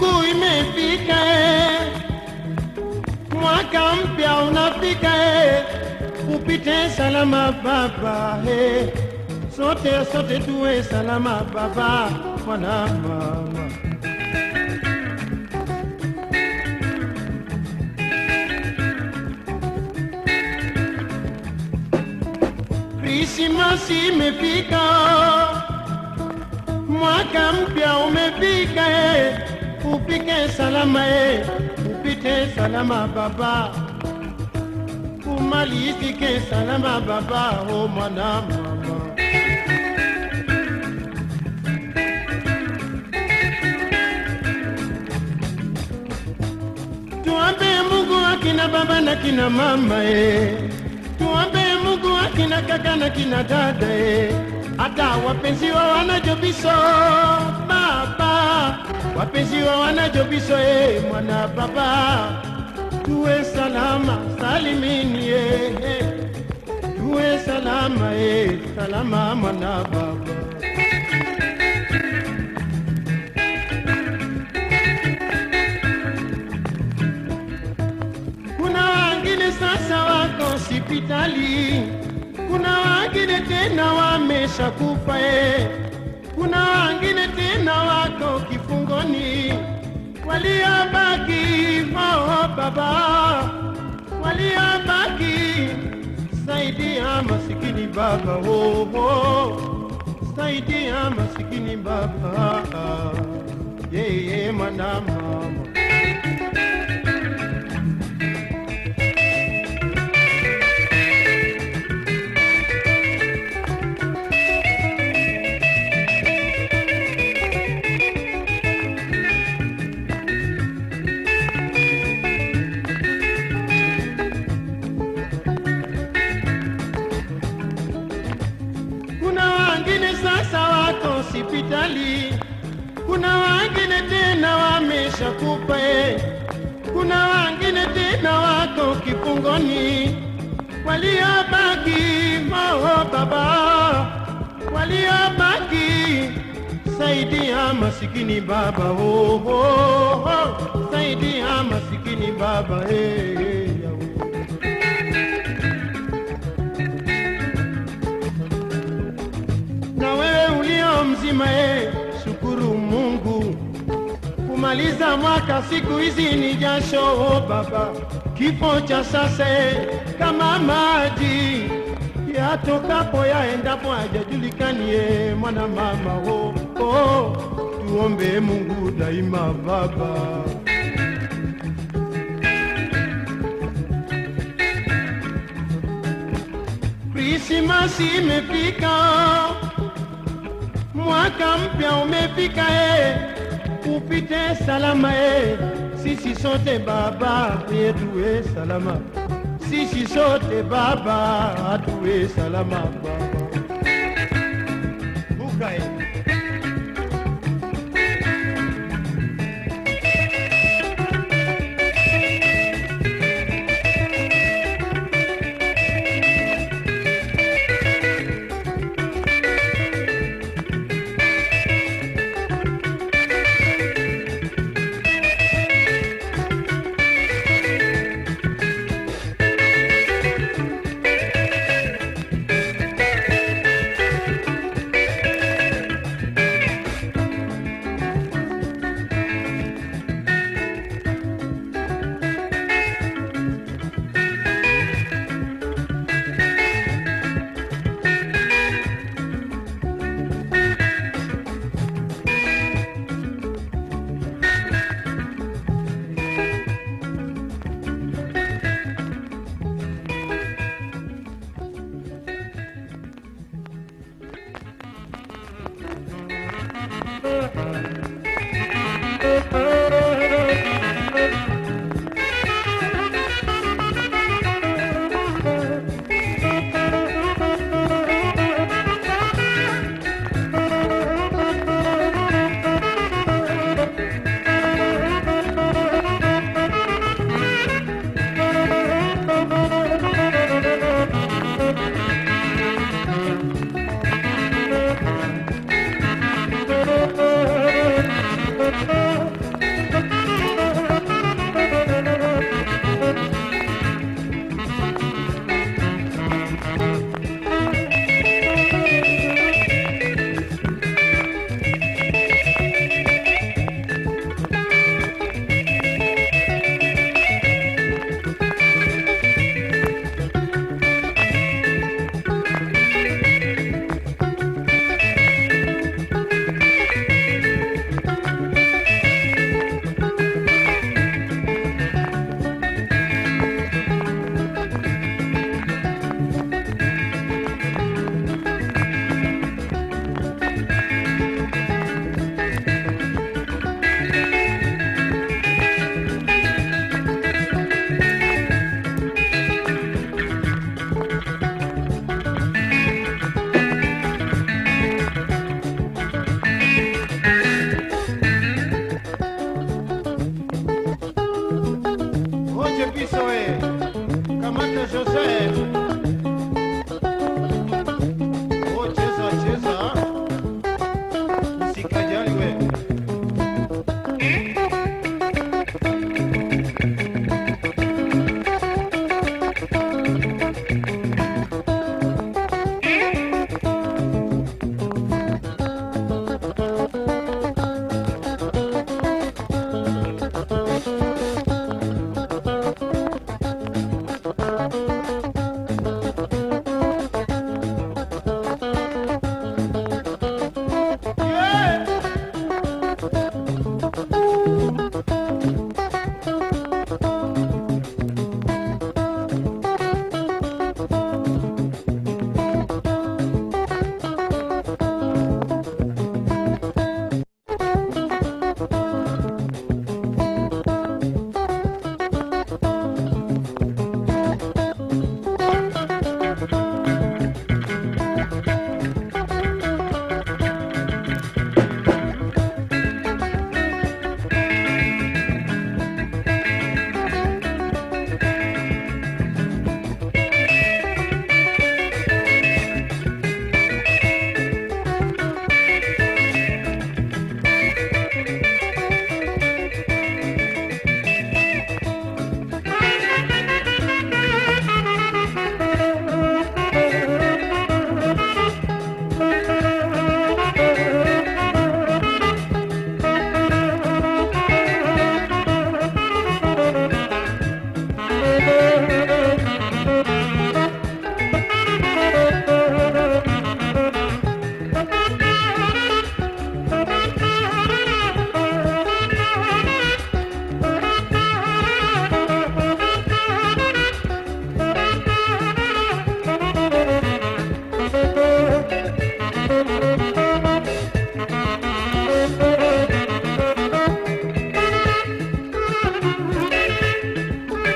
Sikukuu imefika. Mwaka mpya unafika. Upite salama baba. Sote sote tuwe salama baba, mwana mama. Krismasi imefika, mwaka mpya umefika, eh, upike salama, e, upite salama baba, umalizike salama baba, o mwana mama. Tuambe Mungu akina baba na kina mama e, Tuambe Mungu akina kaka na kina dada e, Hata wapenzi wa wanajobiso wapenzi wa wanajobiso e mwana baba, tuwe salama salimini e. Tuwe salama e salama mwana baba. Kuna wangine sasa wako hospitali, kuna wangine tena wameshakufa eh. Kuna wengine tena wako kifungoni, waliobaki oh, baba, waliobaki saidia masikini baba. Oh, oh. Saidia masikini baba. Yeye yeah, yeah, mwana tena wako kifungoni, waliobaki mao baba, waliobaki saidia masikini baba oh, oh, oh. saidia masikini baba eh, hey. na wewe ulio mzima e, Mungu. Kumaliza mwaka siku hizi ni jasho oh baba, kifo cha sasa kama maji yatokapo yaendapo ajajulikanie mwana mama oh, oh, tuombe Mungu daima baba. Krismasi imefika, mwaka mpya umefika, eh, kupite salama ye sisiso tɛ baba yetu ye salama. Sisiso tɛ baba atu ye salama baba. Buka ye José.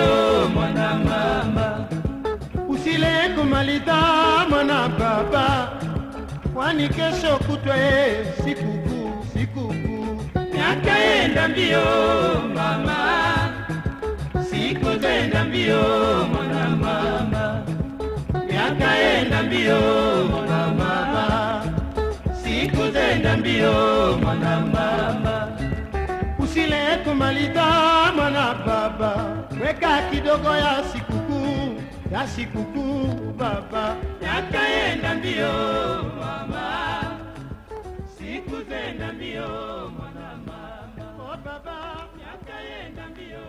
mbio mwana mama, usile kumaliza mwana baba, kwani kesho kutwa e sikukuu, sikukuu. miaka enda mbio mama, siku zenda mbio mwana mama, miaka mbio mwana mama, siku zenda mbio mwana mama. Usile kumaliza mwana baba, weka kidogo ya sikuku ya sikuku baba. Yakaenda mbio mama. Siku zenda mbio mwana mama. Oh, baba. Yakaenda mbio.